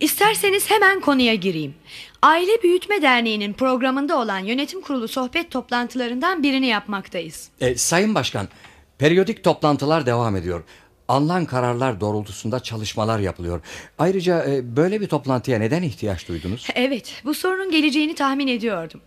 İsterseniz hemen konuya gireyim. Aile Büyütme Derneği'nin programında olan yönetim kurulu sohbet toplantılarından birini yapmaktayız. E, Sayın Başkan, periyodik toplantılar devam ediyor. Alınan kararlar doğrultusunda çalışmalar yapılıyor. Ayrıca e, böyle bir toplantıya neden ihtiyaç duydunuz? Evet, bu sorunun geleceğini tahmin ediyordum.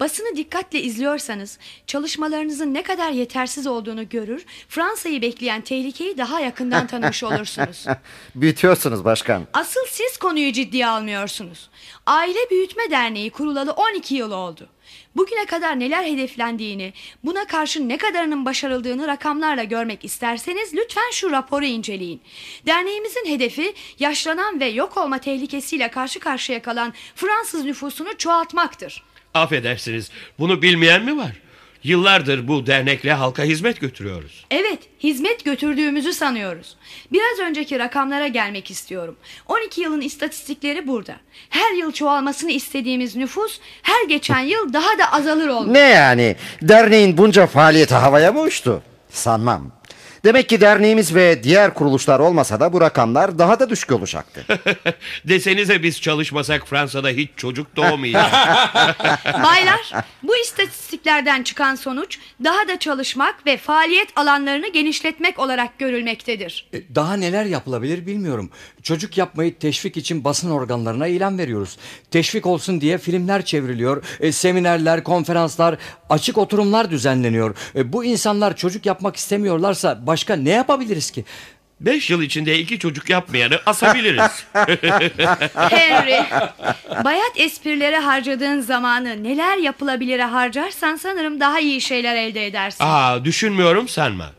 Basını dikkatle izliyorsanız çalışmalarınızın ne kadar yetersiz olduğunu görür, Fransa'yı bekleyen tehlikeyi daha yakından tanımış olursunuz. Büyütüyorsunuz başkan. Asıl siz konuyu ciddiye almıyorsunuz. Aile Büyütme Derneği kurulalı 12 yıl oldu. Bugüne kadar neler hedeflendiğini, buna karşı ne kadarının başarıldığını rakamlarla görmek isterseniz lütfen şu raporu inceleyin. Derneğimizin hedefi yaşlanan ve yok olma tehlikesiyle karşı karşıya kalan Fransız nüfusunu çoğaltmaktır. Affedersiniz bunu bilmeyen mi var? Yıllardır bu dernekle halka hizmet götürüyoruz. Evet, hizmet götürdüğümüzü sanıyoruz. Biraz önceki rakamlara gelmek istiyorum. 12 yılın istatistikleri burada. Her yıl çoğalmasını istediğimiz nüfus her geçen yıl daha da azalır oldu. Ne yani? Derneğin bunca faaliyeti havaya mı uçtu? Sanmam. Demek ki derneğimiz ve diğer kuruluşlar olmasa da bu rakamlar daha da düşük olacaktı. Desenize biz çalışmasak Fransa'da hiç çocuk doğmayacak. Baylar, bu istatistiklerden çıkan sonuç daha da çalışmak ve faaliyet alanlarını genişletmek olarak görülmektedir. E, Daha neler yapılabilir bilmiyorum. Çocuk yapmayı teşvik için basın organlarına ilan veriyoruz. Teşvik olsun diye filmler çevriliyor. e, seminerler, konferanslar, açık oturumlar düzenleniyor. E, bu insanlar çocuk yapmak istemiyorlarsa başka ne yapabiliriz ki? Beş yıl içinde iki çocuk yapmayanı asabiliriz. Henry, bayat esprilere harcadığın zamanı neler yapılabilire harcarsan sanırım daha iyi şeyler elde edersin. Aa düşünmüyorum sanma.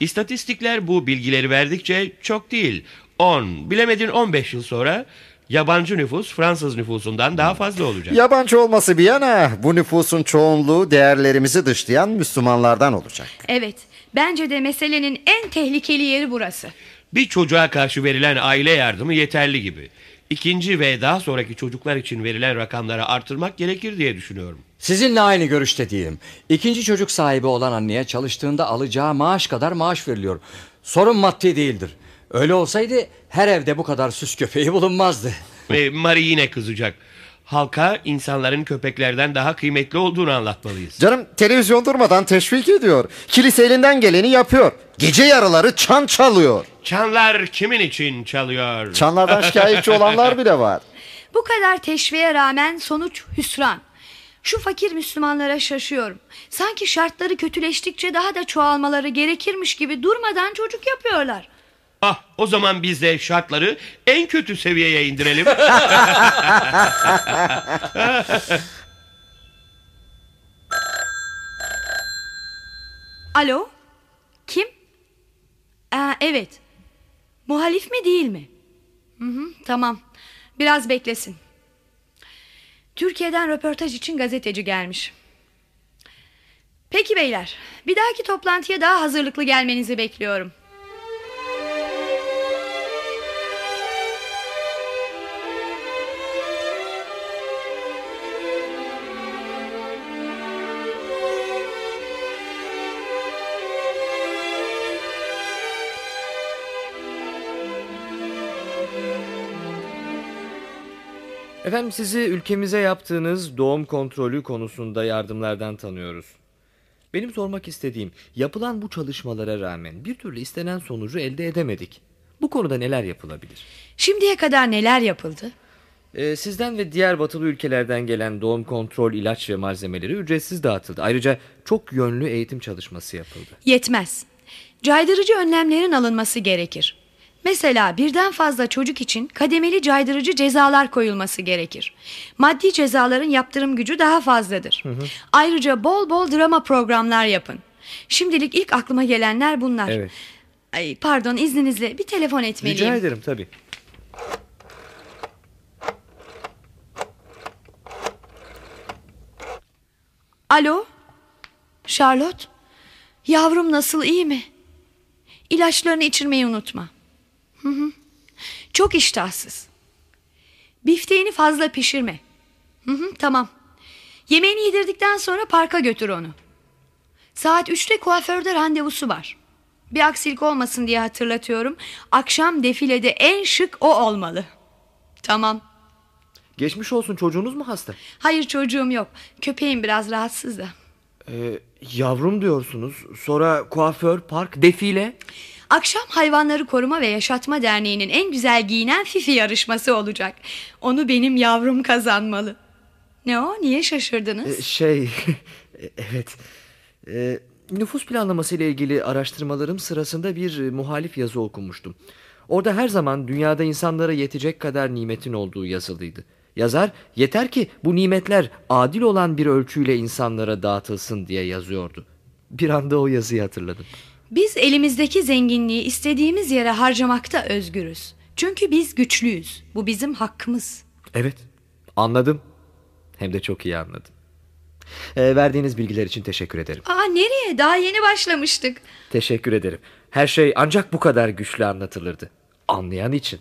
İstatistikler bu bilgileri verdikçe çok değil. 10, bilemedin 15 yıl sonra yabancı nüfus Fransız nüfusundan daha fazla olacak. Yabancı olması bir yana bu nüfusun çoğunluğu değerlerimizi dışlayan Müslümanlardan olacak. Evet, bence de meselenin en tehlikeli yeri burası. Bir çocuğa karşı verilen aile yardımı yeterli gibi. İkinci ve daha sonraki çocuklar için verilen rakamları artırmak gerekir diye düşünüyorum. Sizinle aynı görüşte değilim. İkinci çocuk sahibi olan anneye çalıştığında alacağı maaş kadar maaş veriliyor. Sorun maddi değildir. Öyle olsaydı her evde bu kadar süs köpeği bulunmazdı. Ve Marie yine kızacak. Halka insanların köpeklerden daha kıymetli olduğunu anlatmalıyız. Canım televizyon durmadan teşvik ediyor. Kilise elinden geleni yapıyor. Gece yarıları çan çalıyor. Çanlar kimin için çalıyor? Çanlardan şikayetçi olanlar bile var. Bu kadar teşviğe rağmen sonuç hüsran. Şu fakir Müslümanlara şaşıyorum. Sanki şartları kötüleştikçe daha da çoğalmaları gerekirmiş gibi durmadan çocuk yapıyorlar. Ah o zaman biz de şartları en kötü seviyeye indirelim. Alo? Kim? Aa, evet. Muhalif mi değil mi? Hı hı, tamam. Biraz beklesin. Türkiye'den röportaj için gazeteci gelmiş. Peki beyler, bir dahaki toplantıya daha hazırlıklı gelmenizi bekliyorum. Efendim sizi ülkemize yaptığınız doğum kontrolü konusunda yardımlardan tanıyoruz. Benim sormak istediğim yapılan bu çalışmalara rağmen bir türlü istenen sonucu elde edemedik. Bu konuda neler yapılabilir? Şimdiye kadar neler yapıldı? Ee, sizden ve diğer batılı ülkelerden gelen doğum kontrol ilaç ve malzemeleri ücretsiz dağıtıldı. Ayrıca çok yönlü eğitim çalışması yapıldı. Yetmez. Caydırıcı önlemlerin alınması gerekir. Mesela birden fazla çocuk için kademeli caydırıcı cezalar koyulması gerekir. Maddi cezaların yaptırım gücü daha fazladır. Ayrıca bol bol drama programlar yapın. Şimdilik ilk aklıma gelenler bunlar. Evet. Ay, pardon izninizle bir telefon etmeliyim. Rica ederim tabii. Alo? Charlotte? Yavrum nasıl iyi mi? İlaçlarını içirmeyi unutma. Hı hı. Çok iştahsız. Bifteğini fazla pişirme. Hı hı, tamam. Yemeğini yedirdikten sonra parka götür onu. Saat üçte kuaförde randevusu var. Bir aksilik olmasın diye hatırlatıyorum. Akşam defilede en şık o olmalı. Tamam. Geçmiş olsun çocuğunuz mu hasta? Hayır çocuğum yok. Köpeğim biraz rahatsız da. Ee, yavrum diyorsunuz. Sonra kuaför, park, defile. Akşam Hayvanları Koruma ve Yaşatma Derneği'nin en güzel giyinen Fifi yarışması olacak. Onu benim yavrum kazanmalı. Ne o? Niye şaşırdınız? Ee, şey, evet. Ee, nüfus planlaması ile ilgili araştırmalarım sırasında bir e, muhalif yazı okumuştum. Orada her zaman dünyada insanlara yetecek kadar nimetin olduğu yazılıydı. Yazar yeter ki bu nimetler adil olan bir ölçüyle insanlara dağıtılsın diye yazıyordu. Bir anda o yazıyı hatırladım. Biz elimizdeki zenginliği istediğimiz yere harcamakta özgürüz. Çünkü biz güçlüyüz. Bu bizim hakkımız. Evet anladım. Hem de çok iyi anladım. Ee, verdiğiniz bilgiler için teşekkür ederim. Aa nereye? Daha yeni başlamıştık. Teşekkür ederim. Her şey ancak bu kadar güçlü anlatılırdı. Anlayan için.